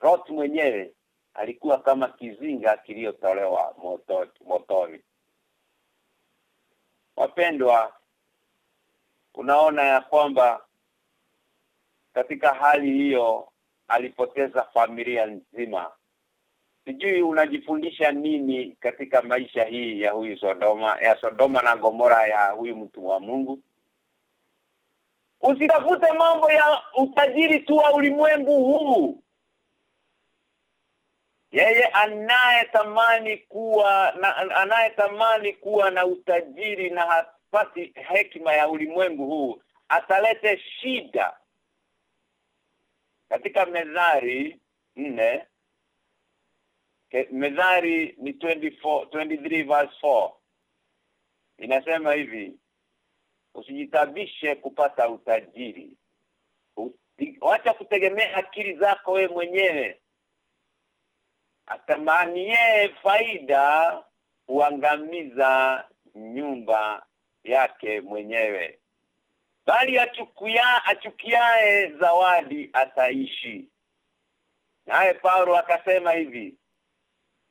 Speaker 2: Lot mwenyewe alikuwa kama kizinga kiliyotolewa moto, motoni. Wapendwa unaona ya kwamba katika hali hiyo alipoteza familia nzima sijui unajifundisha nini katika maisha hii ya huyu Sodoma ya Sodoma na Gomora ya huyu mtu wa Mungu? Usitafute mambo ya utajiri tu wa ulimwengu huu. Yeye anayetamani kuwa na anayetamani kuwa na utajiri na hapati hekima ya ulimwengu huu atalete shida katika mezari nne mezari ni 24 23 verse 4 inasema hivi usijitabishe kupata utajiri. Wacha kutegemea akili zako we mwenyewe. Atamanie faida huangamiza nyumba yake mwenyewe. Bali achukia achukiae zawadi ataishi. Naye Paulo akasema hivi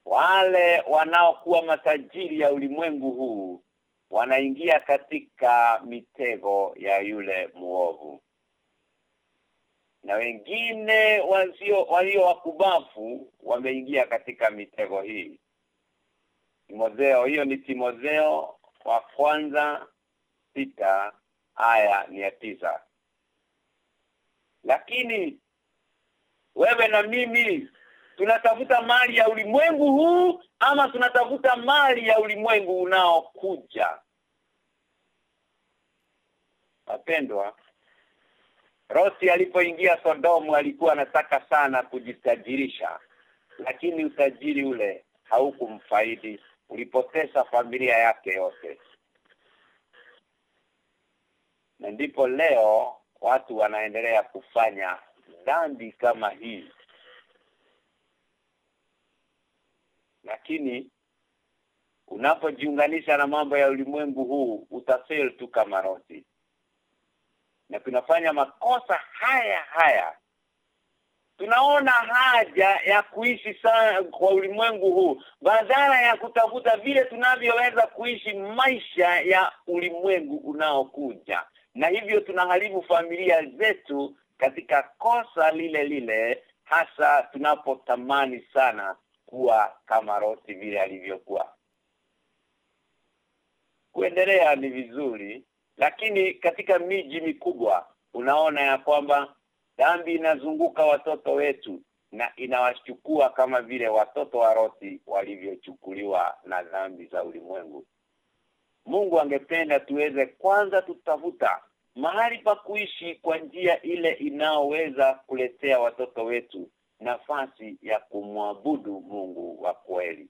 Speaker 2: wale wanaokuwa matajiri ya ulimwengu huu wanaingia katika mitego ya yule muovu na wengine wasio walio wakubafu wameingia katika mitego hii. Timotheo hiyo ni Timotheo wa kwanza sita aya ni ya tisa. Lakini wewe na mimi tunatafuta mali ya ulimwengu huu ama tunatafuta mali ya ulimwengu unaokuja? Wapendwa Rosi alipoingia Sodomu alikuwa anataka sana kujitajirisha lakini utajiri ule haukumfaidi ulipotesa familia yake yote. Na ndipo leo watu wanaendelea kufanya dhambi kama hii lakini unapojiunganisha na mambo ya ulimwengu huu utafail tu kama roti. Na tunafanya makosa haya haya. Tunaona haja ya kuishi sana kwa ulimwengu huu badala ya kutafuta vile tunavyoweza kuishi maisha ya ulimwengu unaokuja. Na hivyo tunaharibu familia zetu katika kosa lile lile hasa tunapotamani sana kuwa kama roti vile alivyokuwa. Kuendelea ni vizuri lakini katika miji mikubwa unaona ya kwamba dhambi inazunguka watoto wetu na inawachukua kama vile watoto wa Roti walivyochukuliwa na dhambi za ulimwengu. Mungu angependa tuweze kwanza tutafuta mahali pa kuishi kwa njia ile inaoweza kuletea watoto wetu nafasi ya kumwabudu Mungu wa kweli.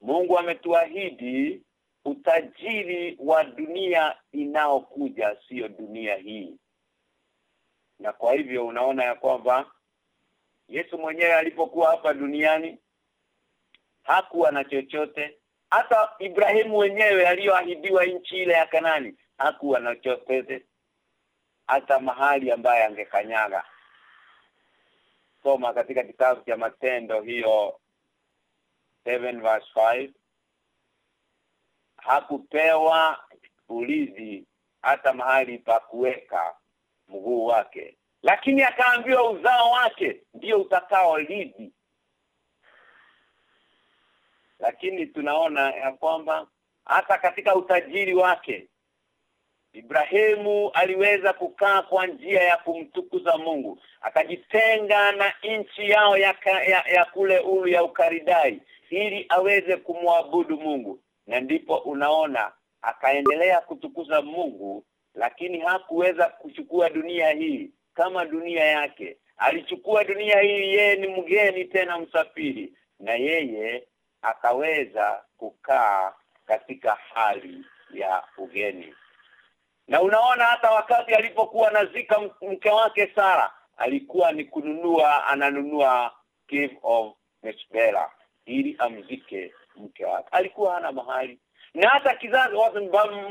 Speaker 2: Mungu ametuahidi utajiri wa dunia inaokuja sio dunia hii. Na kwa hivyo unaona ya kwamba Yesu mwenyewe alipokuwa hapa duniani hakuwa na chochote hata Ibrahimu mwenyewe aliyoahidiwa nchi ile ya Kanani hakuwa na chochote hata mahali ambaye angekanyaga soma katika kitabu cha matendo hiyo 7 verse 5 hakupewa ulizi hata mahali pa kuweka mguu wake lakini akaambiwa uzao wake ndio utakao lidi. Lakini tunaona ya kwamba hata katika utajiri wake Ibrahimu aliweza kukaa kwa njia ya kumtukuza Mungu. Akajitenga na nchi yao ya, ka, ya, ya kule ulu ya ukaridai ili aweze kumwabudu Mungu. Na ndipo unaona akaendelea kutukuza Mungu lakini hakuweza kuchukua dunia hii kama dunia yake. Alichukua dunia hii yeye ni mgeni tena msafiri na yeye akaweza kukaa katika hali ya ugeni na unaona hata wakati alipokuwa nazika mke wake Sara alikuwa ni kununua ananunua cave of Meshbela ili amzike mke wake. Alikuwa hana mahali. Na hata kizazi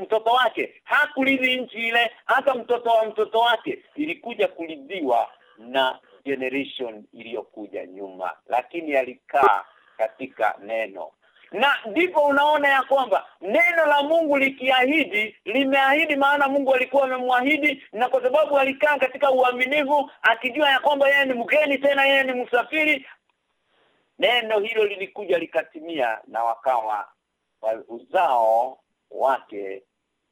Speaker 2: mtoto wake hakulidhi nchi ile hata mtoto wa mtoto wake ilikuja kulidhiwa na generation iliyokuja nyuma. Lakini alikaa katika neno na ndipo unaona ya kwamba neno la Mungu likiahidi limeahidi maana Mungu alikuwa amemwahidi na kwa sababu alikaa katika uaminifu akijua ya kwamba yeye ni mgeni tena yeye ni msafiri neno hilo lilikuja likatimia na wakawa uzao wake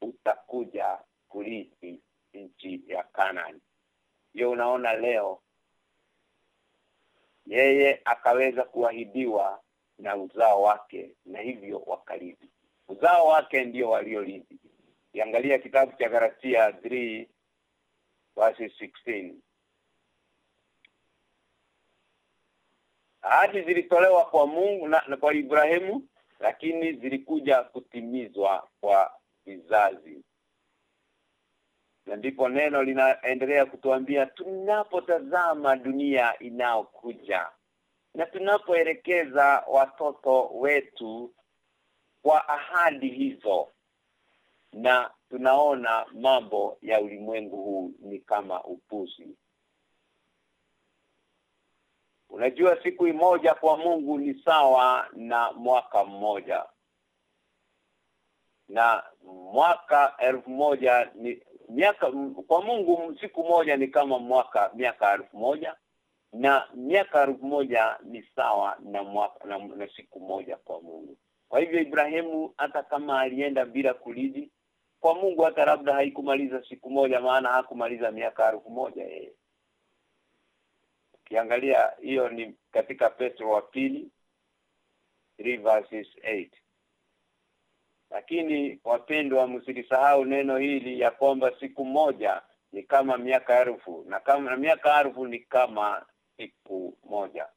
Speaker 2: utakuja kurithi nchi ya Kanani. Hiyo unaona leo yeye akaweza kuahidiwa na uzao wake na hivyo wakalidi uzao wake ndio waliolidi Kiangalia kitabu cha Galatia 3 verse 16 Ahadi zilitolewa kwa Mungu na, na kwa Ibrahimu lakini zilikuja kutimizwa kwa vizazi. Na ndipo neno linaendelea kutuambia tunapotazama dunia inaokuja na tunapoelekeza watoto wetu kwa ahadi hizo na tunaona mambo ya ulimwengu huu ni kama upuzi Unajua siku moja kwa Mungu ni sawa na mwaka mmoja. Na mwaka elfu moja ni miaka kwa Mungu siku moja ni kama mwaka miaka elfu moja na miaka elfu moja ni sawa na mwaka na, na siku moja kwa Mungu. Kwa hivyo Ibrahimu hata kama alienda bila kulidi kwa Mungu hata labda haikumaliza siku moja maana hakumaliza miaka elfu moja yeye. Ukiangalia hiyo ni katika Petro wa pili 3 verses 8. Lakini wapendwa msilisahau neno hili ya kwamba siku moja ni kama miaka elfu na kama miaka elfu ni kama siku moja.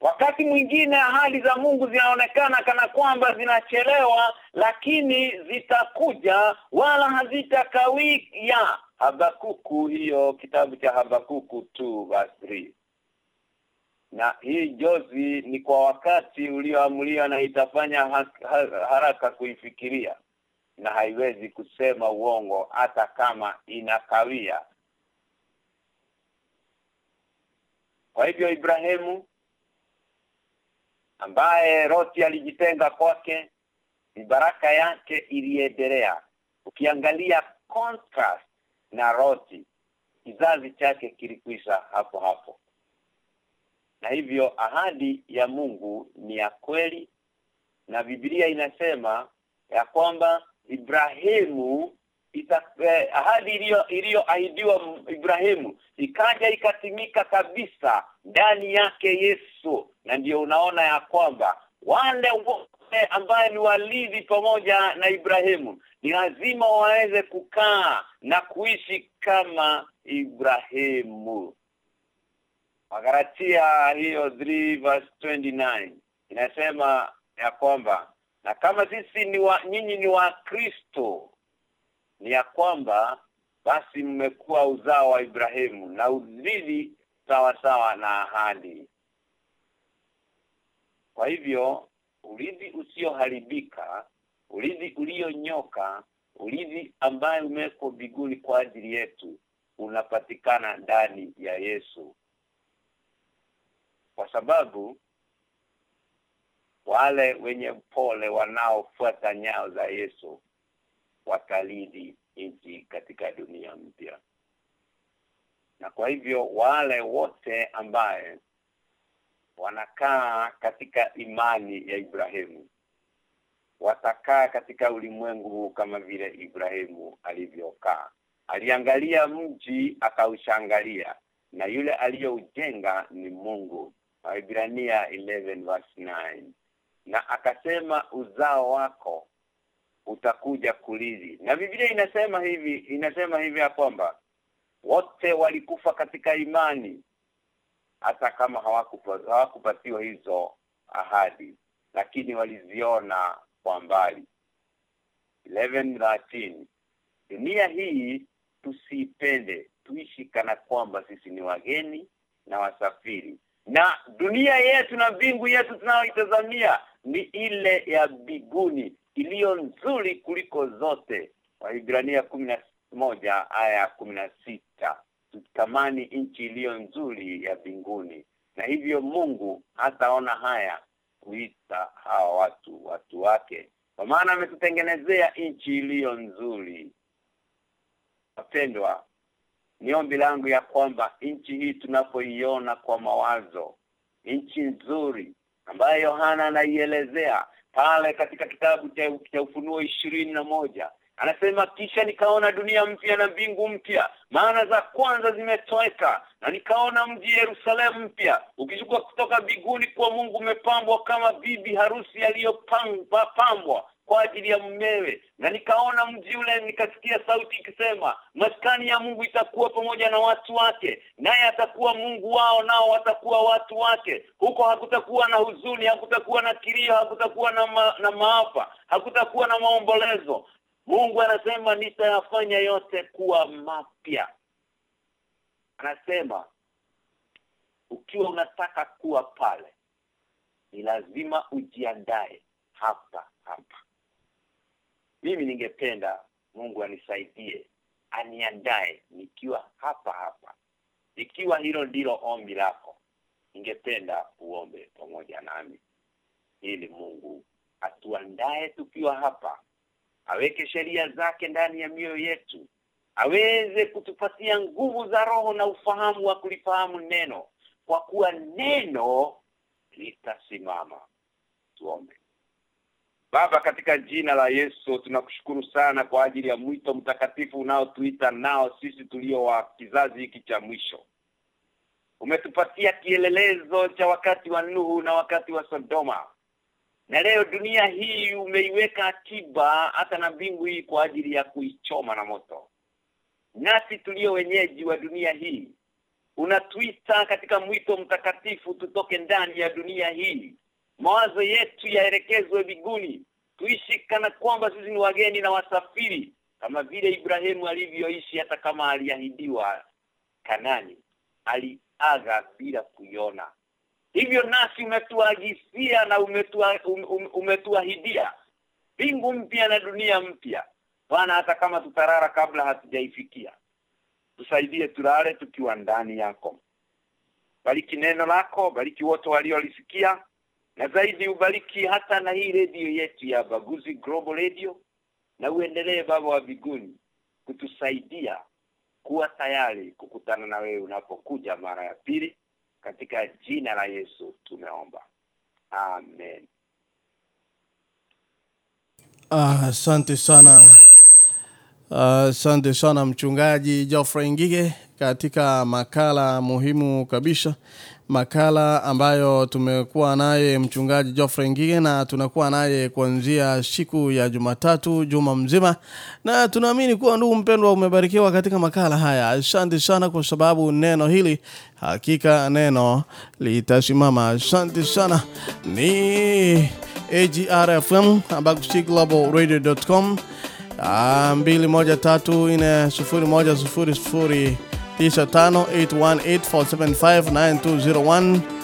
Speaker 2: wakati mwingine ahadi za Mungu zinaonekana kana kwamba zinachelewa lakini zitakuja wala hazitakawia. Habakuku hiyo kitabu cha Habakuku tu basi na hii jozi ni kwa wakati ulioamuliwa na itafanya ha ha haraka kuifikiria. Na haiwezi kusema uongo hata kama inakawia kwa hivyo Ibrahimu ambaye Roti alijitenga kwake ni baraka yake iliendelea. Ukiangalia contrast na Roti kizazi chake kilikwisha hapo hapo. Na hivyo ahadi ya Mungu ni ya kweli na Biblia inasema ya kwamba Ibrahimu ita, eh, ahadi iliyoahidiwa Ibrahimu ikaja ikatimika kabisa ndani yake Yesu. Na ndiyo unaona ya kwamba wale wote ambaye ni walidhi pamoja na Ibrahimu ni lazima waweze kukaa na kuishi kama Ibrahimu. Wagalatia hiyo 3 verse 29 inasema ya kwamba na kama sisi ni wa nyinyi ni wa Kristo ni ya kwamba basi mmekuwa uzao wa Ibrahimu na uzidi sawa sawa na ahadi. Kwa hivyo uridhi usioharibika uridhi ulionyoka uridhi ambaye umewekwa biguni kwa ajili yetu unapatikana ndani ya Yesu. Kwa sababu wale wenye pole wanaofuata nyao za Yesu watalidi nchi katika dunia mpya. Na kwa hivyo wale wote ambaye wanakaa katika imani ya Ibrahimu watakaa katika ulimwengu huu kama vile Ibrahimu alivyokaa. Aliangalia mji akaushangalia na yule aliyoujenga ni Mungu. Waibrania 11 verse 9 na akasema uzao wako utakuja kulizi. Na Biblia inasema hivi inasema hivi ya kwamba wote walikufa katika imani hata kama hawakupa, hawakupatiwa hizo ahadi lakini waliziona kwa mbali. 11:13 dunia hii tusipende tuishi kana kwamba sisi ni wageni na wasafiri. Na dunia yetu na mbingu yetu tunayoitazamia ni ile ya biguni iliyo nzuri kuliko zote. Waibrania moja aya ya sita. Tutamani nchi iliyo nzuri ya binguni na hivyo Mungu hataona haya kuita hawa watu watu wake. Kwa maana ametutengenezea nchi iliyo nzuri. Wapendwa ni ombi langu ya kwamba nchi hii tunapoiona kwa mawazo nchi nzuri ambayo Yohana anaielezea pale katika kitabu cha, ufunuo ishirini na moja. Anasema kisha nikaona dunia mpya na mbingu mpya maana za kwanza zimetoweka na nikaona mji Yerusalemu mpya. Ukishuka kutoka biguni kwa Mungu umepambwa kama bibi harusi aliyopambwa kwa ajili ya mmewe na nikaona mji ule nikasikia sauti ikisema maskani ya Mungu itakuwa pamoja na watu wake naye atakuwa Mungu wao nao watakuwa watu wake. Huko hakutakuwa na huzuni hakutakuwa na kilio hakutakuwa na, ma, na maafa hakutakuwa na maombolezo. Mungu anasema nitayafanya yote kuwa mapya. Anasema ukiwa unataka kuwa pale ni lazima ujiandae hapa hapa mimi ningependa Mungu anisaidie aniandae nikiwa hapa hapa. Ikiwa hilo ndilo ombi lako ningependa uombe pamoja nami ili Mungu atuandae tukiwa hapa aweke sheria zake ndani ya mioyo yetu aweze kutupatia nguvu za roho na ufahamu wa kulifahamu neno kwa kuwa neno litasimama. Tuombe Baba katika jina la Yesu tunakushukuru sana kwa ajili ya mwito mtakatifu unaotuita nao sisi tulio wa kizazi hiki cha mwisho. Umetupatia kielelezo cha wakati wa Nuhu na wakati wa Sodoma. Na leo dunia hii umeiweka akiba hata na mbingu hii kwa ajili ya kuichoma na moto. Nasi tulio wenyeji wa dunia hii unatuita katika mwito mtakatifu tutoke ndani ya dunia hii mawazo yetu yaelekezwe biguni tuishi kana kwamba sisi ni wageni na wasafiri kama vile Ibrahimu alivyoishi hata kama aliahidiwa Kanani aliaga bila kuiona. Hivyo nasi umetuagisia na umetua, um, um, umetuahidia bingu mpya na dunia mpya. Bwana hata kama tutarara kabla hatujaifikia tusaidie tulale tukiwa ndani yako. Bariki neno lako bariki wote waliolisikia na zaidi ubariki hata na hii redio yetu ya Baguzi Global Radio na uendelee baba wa biguni kutusaidia kuwa tayari kukutana na wewe unapokuja mara ya pili katika jina la Yesu tumeomba amen
Speaker 1: Asante sana. Asante sana mchungaji Geoffrey Ngige katika makala muhimu kabisa makala ambayo tumekuwa naye mchungaji Geoffrey Ngige na tunakuwa naye kuanzia siku ya Jumatatu juma mzima. Na tunaamini kuwa ndugu mpendwa umebarikiwa katika makala haya. Asante sana kwa sababu neno hili hakika neno litasimama. Asante sana. Ni AGRFM Abakushi Global 213 4 0 0 0 Tisha tano 818 475 9201